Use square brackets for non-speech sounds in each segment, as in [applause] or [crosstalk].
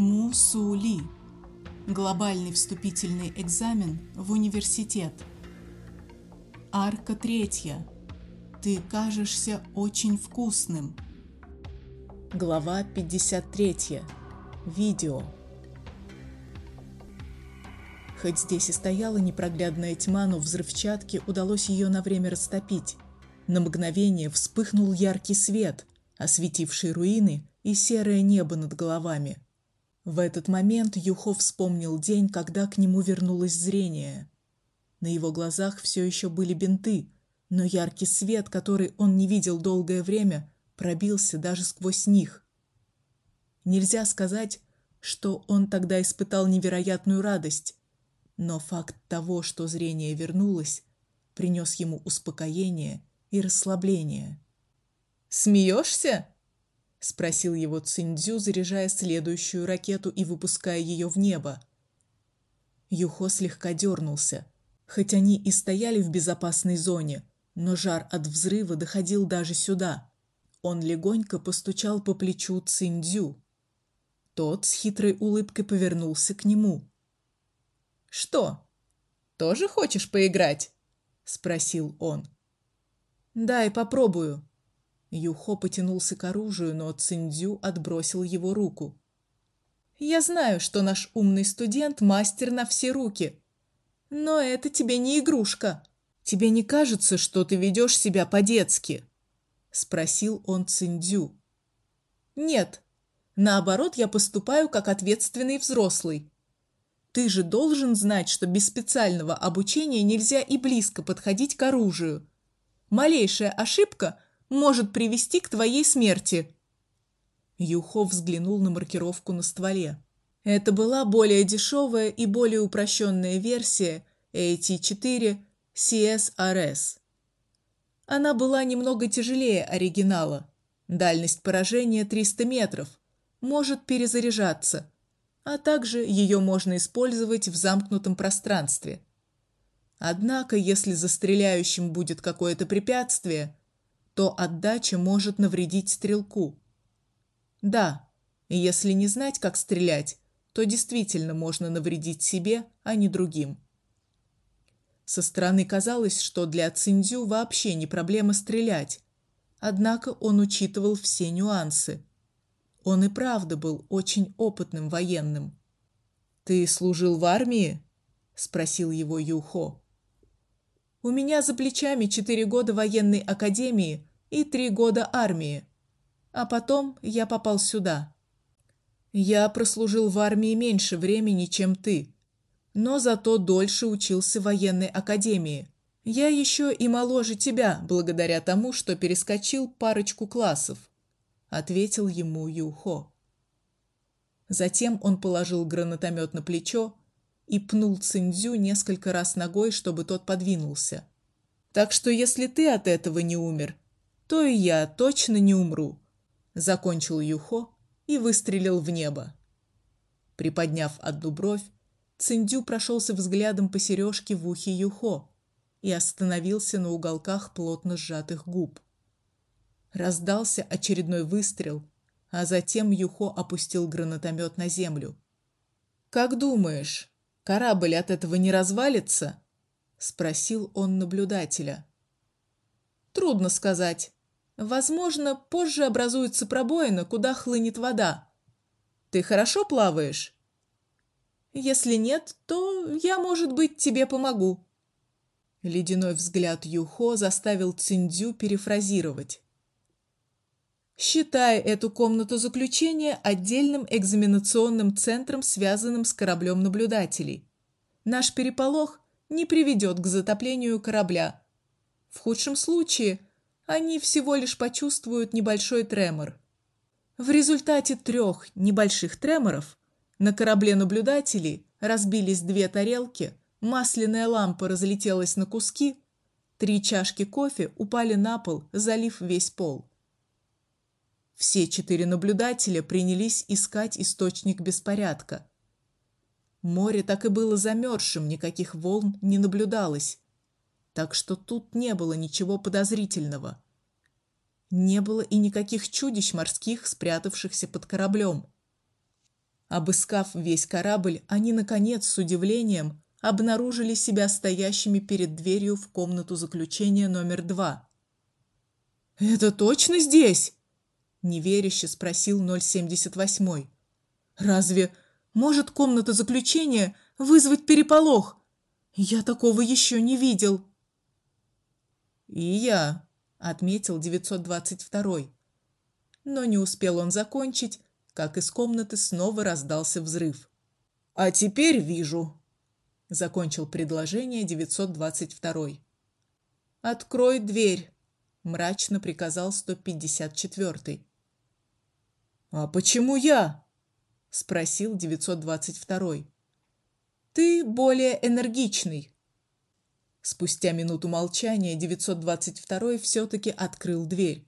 Мусули. Глобальный вступительный экзамен в университет. Арка третья. Ты кажешься очень вкусным. Глава 53. Видео. Хоть здесь и стояла непроглядная тьма, но взрывчатке удалось ее на время растопить. На мгновение вспыхнул яркий свет, осветивший руины и серое небо над головами. В этот момент Юхо вспомнил день, когда к нему вернулось зрение. На его глазах все еще были бинты, но яркий свет, который он не видел долгое время, пробился даже сквозь них. Нельзя сказать, что он тогда испытал невероятную радость, но факт того, что зрение вернулось, принес ему успокоение и расслабление. Смеешься? Спросил его Циндзю, заряжая следующую ракету и выпуская ее в небо. Юхо слегка дернулся. Хоть они и стояли в безопасной зоне, но жар от взрыва доходил даже сюда. Он легонько постучал по плечу Циндзю. Тот с хитрой улыбкой повернулся к нему. Что? Тоже хочешь поиграть? спросил он. Дай попробую. Юхо потянулся к оружию, но Циндзю отбросил его руку. Я знаю, что наш умный студент мастер на все руки, но это тебе не игрушка. Тебе не кажется, что ты ведешь себя по-детски? спросил он Циндзю. Нет. Наоборот, я поступаю как ответственный взрослый. Ты же должен знать, что без специального обучения нельзя и близко подходить к оружию. Малейшая ошибка может привести к твоей смерти. Юхо взглянул на маркировку на стволе. Это была более дешевая и более упрощенная версия AT4 CSRS. Она была немного тяжелее оригинала. Дальность поражения 300 метров. Может перезаряжаться а также ее можно использовать в замкнутом пространстве. Однако, если за стреляющим будет какое-то препятствие, то отдача может навредить стрелку. Да, если не знать, как стрелять, то действительно можно навредить себе, а не другим. Со стороны казалось, что для Циндзю вообще не проблема стрелять. Однако он учитывал все нюансы. Он и правда был очень опытным военным. Ты служил в армии? спросил его Юхо. У меня за плечами четыре года военной академии и три года армии. А потом я попал сюда. Я прослужил в армии меньше времени, чем ты, но зато дольше учился в военной академии. Я еще и моложе тебя, благодаря тому, что перескочил парочку классов ответил ему Юхо. Затем он положил гранатомет на плечо и пнул Циндзю несколько раз ногой, чтобы тот подвинулся. Так что если ты от этого не умер, то и я точно не умру, закончил Юхо и выстрелил в небо. Приподняв одну бровь, Циндзю прошелся взглядом по сережке в ухе Юхо и остановился на уголках плотно сжатых губ. Раздался очередной выстрел, а затем Юхо опустил гранатомет на землю. Как думаешь, корабль от этого не развалится? спросил он наблюдателя. Трудно сказать. Возможно, позже образуется пробоина, куда хлынет вода. Ты хорошо плаваешь? Если нет, то я, может быть, тебе помогу. Ледяной взгляд Юхо заставил Циндзю перефразировать считая эту комнату заключения отдельным экзаменационным центром, связанным с кораблем наблюдателей. Наш переполох не приведет к затоплению корабля. В худшем случае они всего лишь почувствуют небольшой тремор. В результате трех небольших треморов на корабле наблюдателей разбились две тарелки, масляная лампа разлетелась на куски, три чашки кофе упали на пол, залив весь пол. Все четыре наблюдателя принялись искать источник беспорядка. Море так и было замерзшим, никаких волн не наблюдалось. Так что тут не было ничего подозрительного. Не было и никаких чудищ морских, спрятавшихся под кораблем. Обыскав весь корабль, они наконец с удивлением обнаружили себя стоящими перед дверью в комнату заключения номер два. Это точно здесь? неверяще спросил 078. Разве может комната заключения вызвать переполох? Я такого еще не видел. И я, отметил 922. Но не успел он закончить, как из комнаты снова раздался взрыв. А теперь вижу, закончил предложение 922. Открой дверь, мрачно приказал 154. А почему я? спросил 922. Ты более энергичный. Спустя минуту молчания 922 все таки открыл дверь.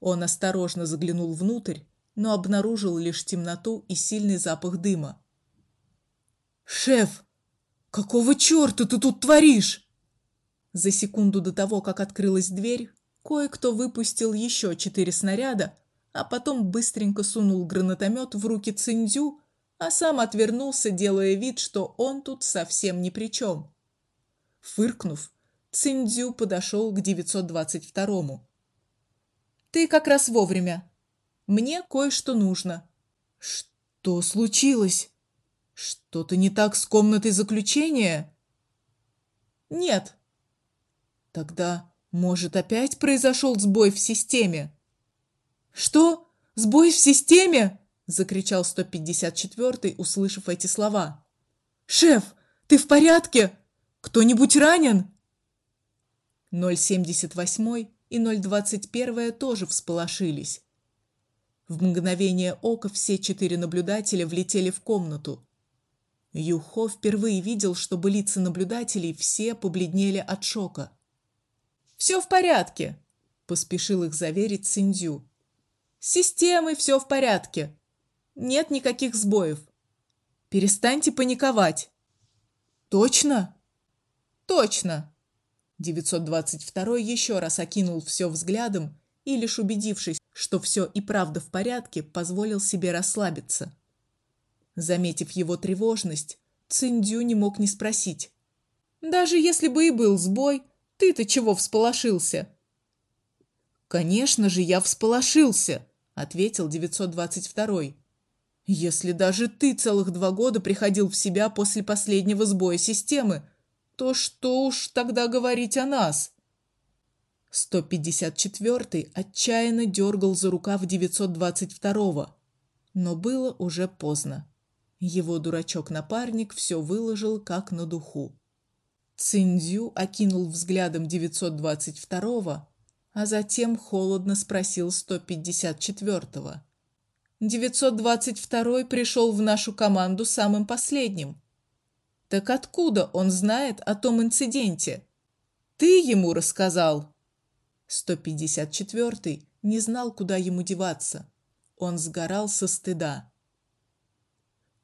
Он осторожно заглянул внутрь, но обнаружил лишь темноту и сильный запах дыма. Шеф, какого чёрта ты тут творишь? За секунду до того, как открылась дверь, кое-кто выпустил еще четыре снаряда, а потом быстренько сунул гранатомет в руки Циндзю, а сам отвернулся, делая вид, что он тут совсем ни при чем. Фыркнув, Циндзю подошел к 922-му. Ты как раз вовремя. Мне кое-что нужно. Что случилось? Что-то не так с комнатой заключения? Нет. Тогда, может, опять произошел сбой в системе? Что? Сбой в системе? закричал 154-й, услышав эти слова. Шеф, ты в порядке? Кто-нибудь ранен? 078 и 021 тоже всполошились. В мгновение ока все четыре наблюдателя влетели в комнату. Юхо впервые видел, чтобы лица наблюдателей все побледнели от шока. «Все в порядке, поспешил их заверить Циндю. С системой все в порядке. Нет никаких сбоев. Перестаньте паниковать. Точно? Точно. 922 еще раз окинул все взглядом и лишь убедившись, что все и правда в порядке, позволил себе расслабиться. Заметив его тревожность, Циндю не мог не спросить: "Даже если бы и был сбой, ты-то чего всполошился?" "Конечно же, я всполошился", ответил 922. "Если даже ты целых два года приходил в себя после последнего сбоя системы, то что уж тогда говорить о нас?" 154-й отчаянно дергал за рукав 922-го, но было уже поздно. Его дурачок-напарник все выложил как на духу. Циндзю окинул взглядом 922-го, а затем холодно спросил 154-го. 922-й пришел в нашу команду самым последним. Так откуда он знает о том инциденте? Ты ему рассказал? 154-й не знал, куда ему деваться. Он сгорал со стыда.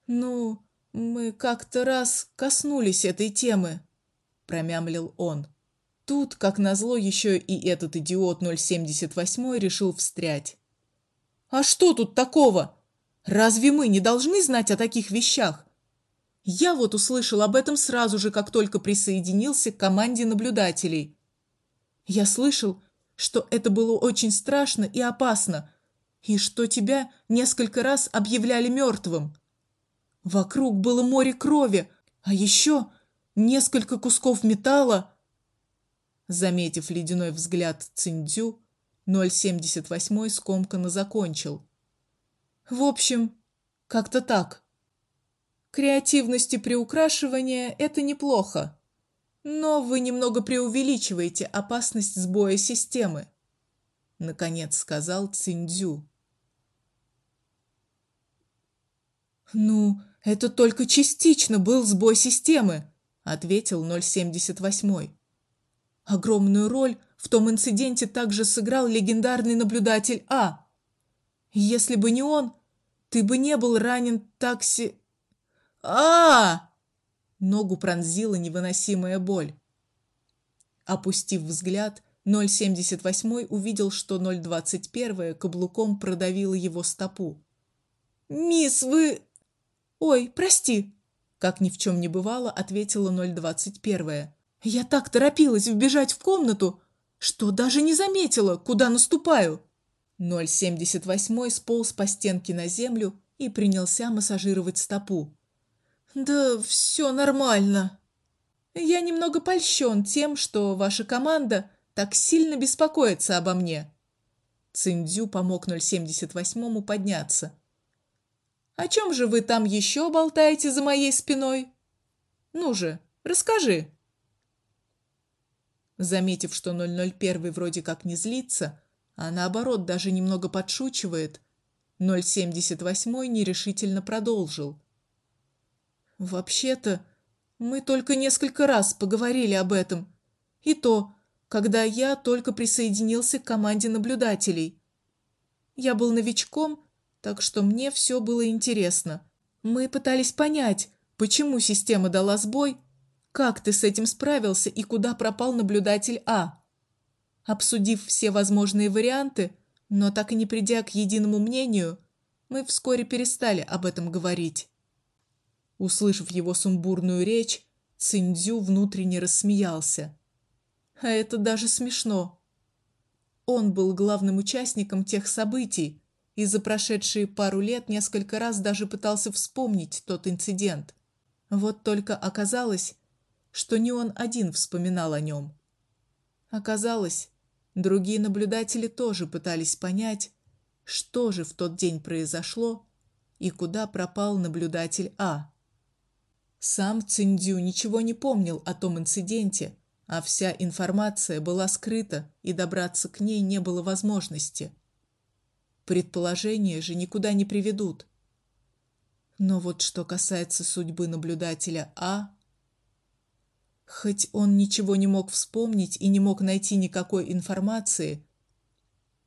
Ну, мы как-то раз коснулись этой темы, промямлил он. Тут, как назло, еще и этот идиот 078 решил встрять. А что тут такого? Разве мы не должны знать о таких вещах? Я вот услышал об этом сразу же, как только присоединился к команде наблюдателей. Я слышал, что это было очень страшно и опасно, и что тебя несколько раз объявляли мертвым. Вокруг было море крови, а еще несколько кусков металла. Заметив ледяной взгляд Циндзю, 078 скомканно закончил. В общем, как-то так. Креативность и приукрашивание это неплохо. Но вы немного преувеличиваете опасность сбоя системы, наконец сказал Циндзю. Ну, это только частично был сбой системы, ответил 078. Огромную роль в том инциденте также сыграл легендарный наблюдатель А. Если бы не он, ты бы не был ранен так А! Ногу пронзила невыносимая боль. Опустив взгляд, 078 увидел, что 021 каблуком продавило его стопу. "Мисс, вы Ой, прости, как ни в чем не бывало, ответила 021. Я так торопилась вбежать в комнату, что даже не заметила, куда наступаю. 078 сполз по стенке на землю и принялся массажировать стопу. Да все нормально. Я немного польщен тем, что ваша команда так сильно беспокоится обо мне. Циндзю помог 078-му подняться. О чем же вы там еще болтаете за моей спиной? Ну же, расскажи. Заметив, что 001 вроде как не злится, а наоборот даже немного подшучивает, 078 нерешительно продолжил. Вообще-то, мы только несколько раз поговорили об этом. И то, когда я только присоединился к команде наблюдателей. Я был новичком так что мне все было интересно. Мы пытались понять, почему система дала сбой, как ты с этим справился и куда пропал наблюдатель А. Обсудив все возможные варианты, но так и не придя к единому мнению, мы вскоре перестали об этом говорить. Услышав его сумбурную речь, Циндзю внутренне рассмеялся. А это даже смешно. Он был главным участником тех событий, и за прошедшие пару лет несколько раз даже пытался вспомнить тот инцидент. Вот только оказалось, что не он один вспоминал о нем. Оказалось, другие наблюдатели тоже пытались понять, что же в тот день произошло и куда пропал наблюдатель А. Сам Циндю ничего не помнил о том инциденте, а вся информация была скрыта, и добраться к ней не было возможности. Предположения же никуда не приведут. Но вот что касается судьбы наблюдателя А, хоть он ничего не мог вспомнить и не мог найти никакой информации,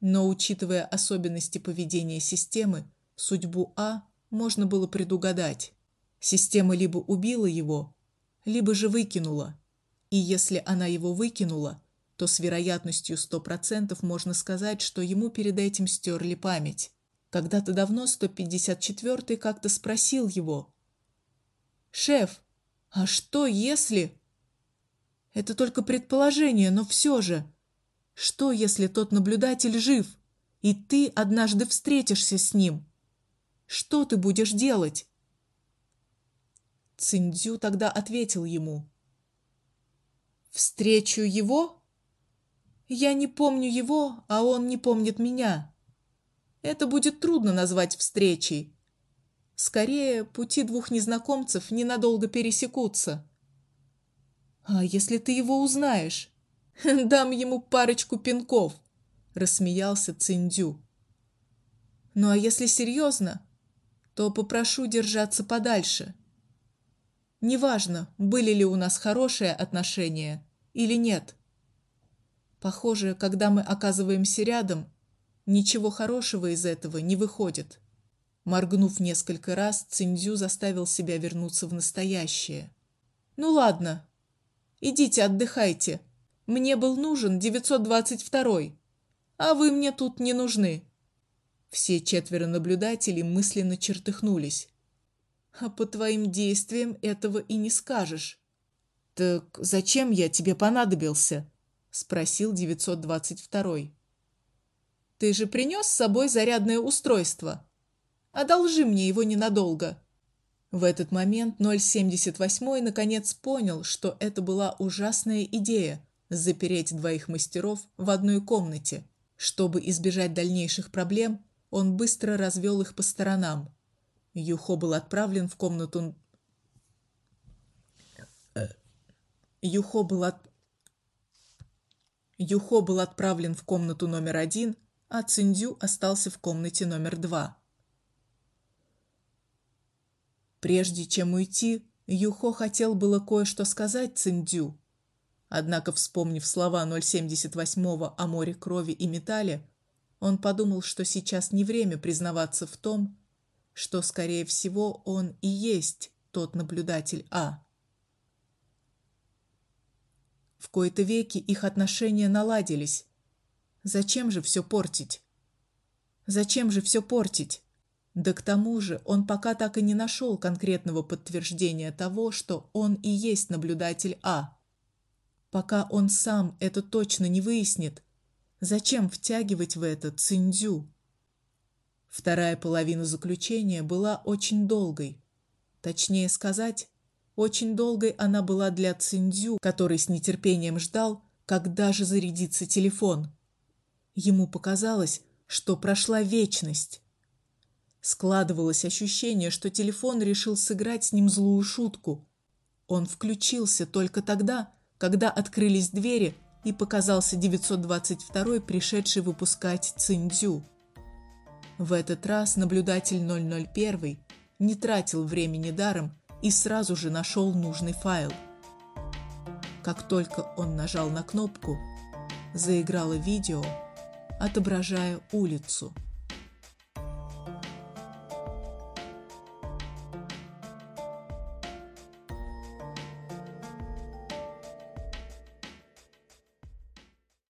но учитывая особенности поведения системы, судьбу А можно было предугадать. Система либо убила его, либо же выкинула. И если она его выкинула, то с вероятностью 100% можно сказать, что ему перед этим стерли память. Когда-то давно 154-й как-то спросил его: "Шеф, а что если Это только предположение, но все же что если тот наблюдатель жив, и ты однажды встретишься с ним? Что ты будешь делать?" Циндзю тогда ответил ему: "Встречу его я не помню его, а он не помнит меня. Это будет трудно назвать встречей. Скорее, пути двух незнакомцев ненадолго пересекутся. А если ты его узнаешь? [laughs] Дам ему парочку пинков, рассмеялся Циндю. Ну а если серьезно, то попрошу держаться подальше. Неважно, были ли у нас хорошие отношения или нет. Похоже, когда мы оказываемся рядом, ничего хорошего из этого не выходит. Моргнув несколько раз, Циндзю заставил себя вернуться в настоящее. Ну ладно. Идите отдыхайте. Мне был нужен 922, а вы мне тут не нужны. Все четверо наблюдателей мысленно чертыхнулись. А по твоим действиям этого и не скажешь. Так зачем я тебе понадобился? спросил 922. Ты же принес с собой зарядное устройство. Одолжи мне его ненадолго. В этот момент 078 наконец понял, что это была ужасная идея запереть двоих мастеров в одной комнате. Чтобы избежать дальнейших проблем, он быстро развел их по сторонам. Юхо был отправлен в комнату Юхо был от... Юхо был отправлен в комнату номер один, а Циндю остался в комнате номер два. Прежде чем уйти, Юхо хотел было кое-что сказать Циндю. Однако, вспомнив слова 078-го о море крови и металле, он подумал, что сейчас не время признаваться в том, что скорее всего он и есть тот наблюдатель А. В кои-то веки их отношения наладились. Зачем же все портить? Зачем же все портить? Да к тому же он пока так и не нашел конкретного подтверждения того, что он и есть наблюдатель А. Пока он сам это точно не выяснит, зачем втягивать в это Циндзю? Вторая половина заключения была очень долгой. Точнее сказать, очень долгой она была для Циндзю, который с нетерпением ждал, когда же зарядится телефон. Ему показалось, что прошла вечность. Складывалось ощущение, что телефон решил сыграть с ним злую шутку. Он включился только тогда, когда открылись двери и показался 922 пришедший выпускать Циндзю. В этот раз наблюдатель 001 не тратил времени даром и сразу же нашел нужный файл. Как только он нажал на кнопку, заиграло видео, отображая улицу –